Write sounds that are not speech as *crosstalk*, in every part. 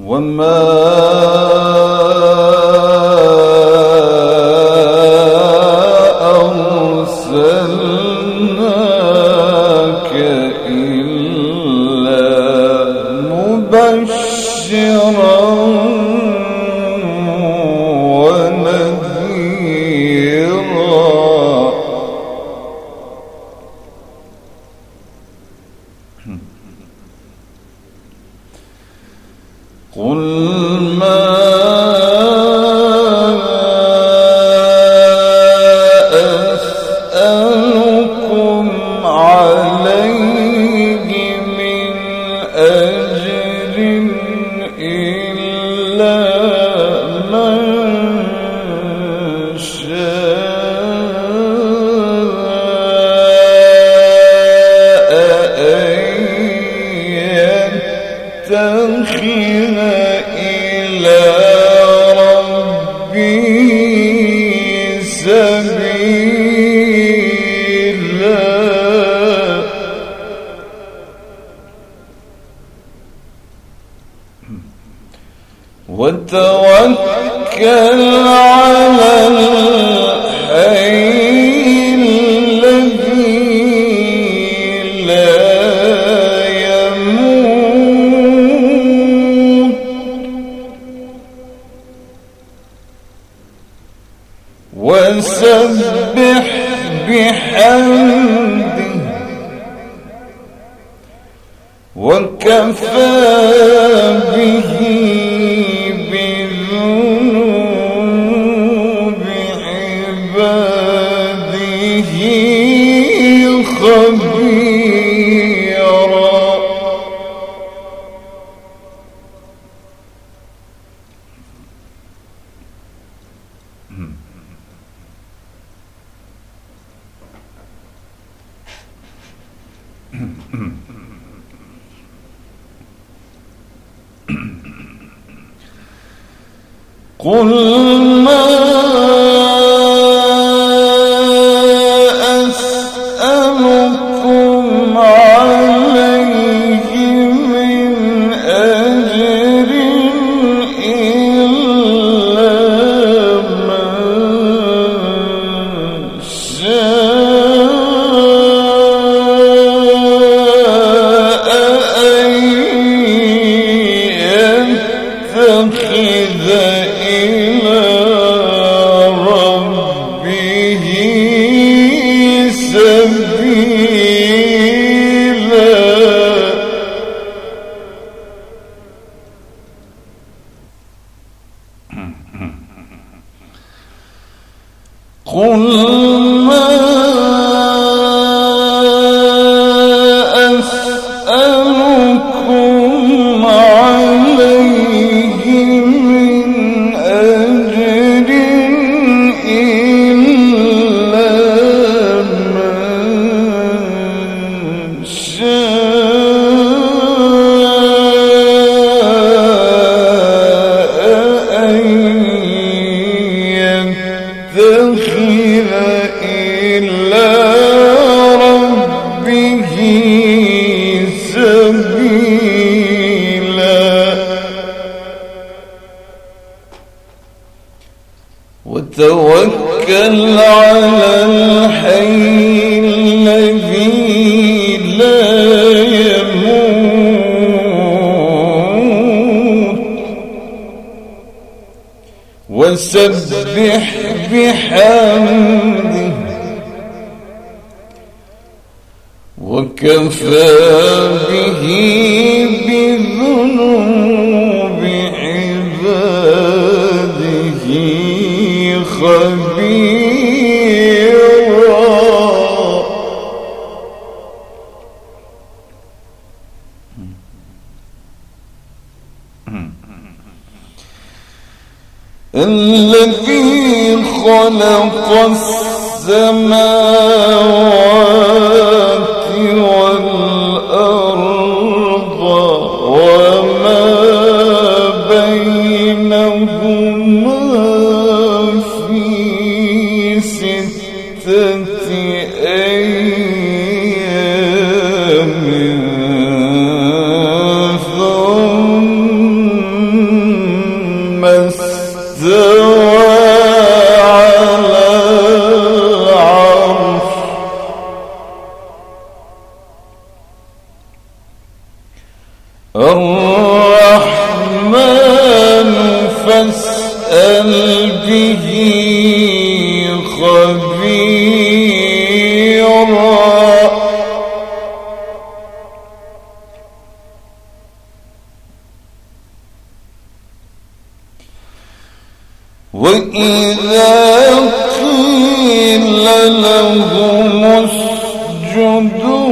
وما Allah قل وسبح بحمده وكفى به وإذا قيل لهم اسجدوا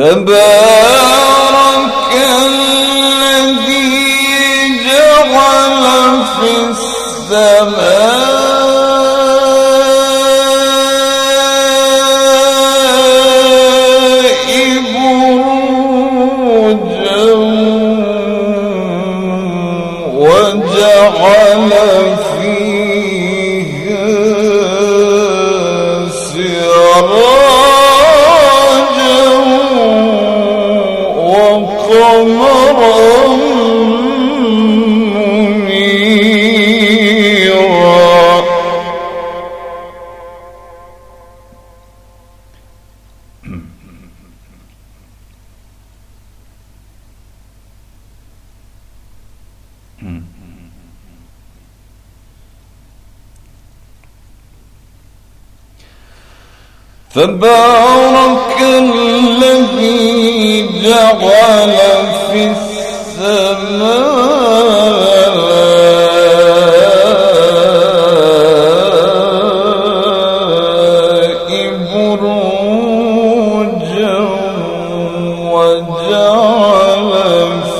Tembe تبارك الذي جعل في السماء بروجا وجعل في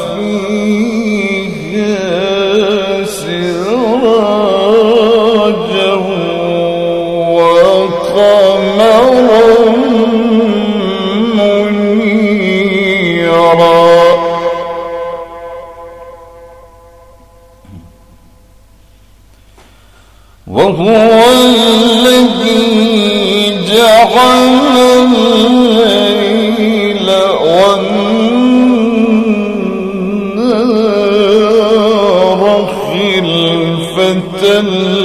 وسلم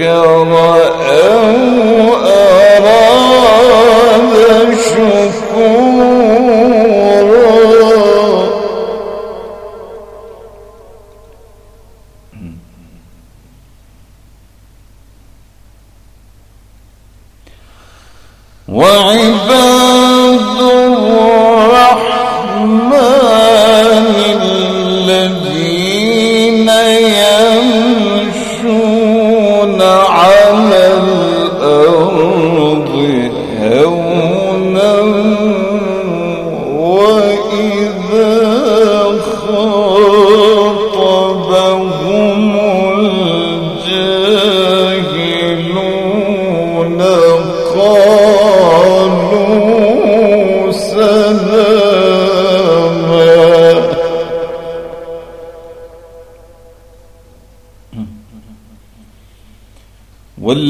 kill my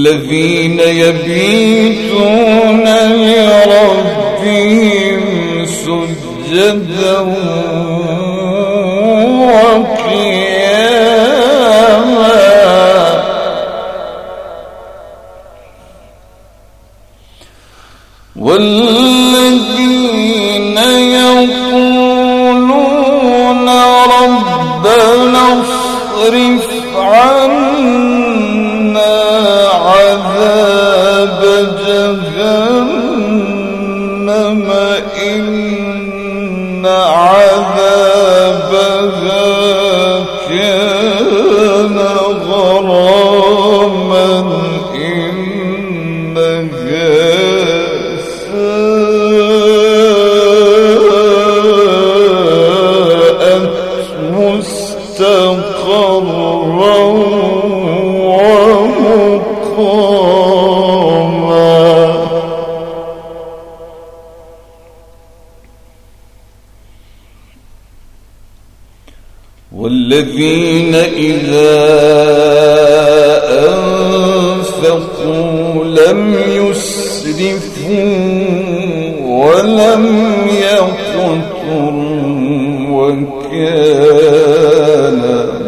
والذين يبيتون ولم وكان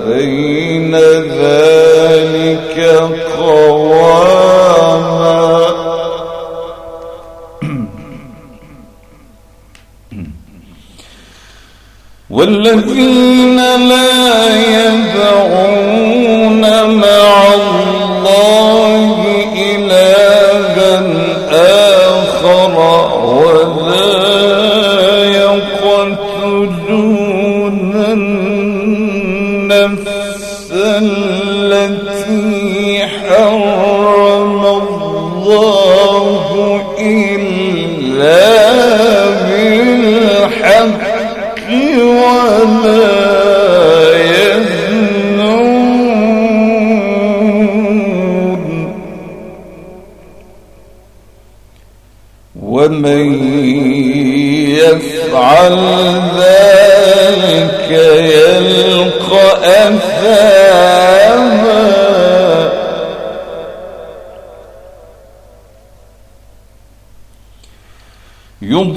بين ذلك قواما. *clears throat* والذين النفس التي حرم الله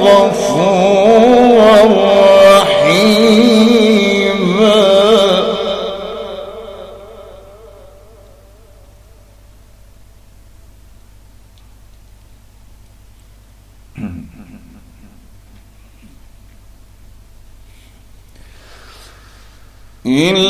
غفورا رحيما *clears throat* إن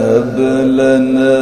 هب لنا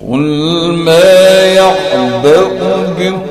قل ما يعبأ بكم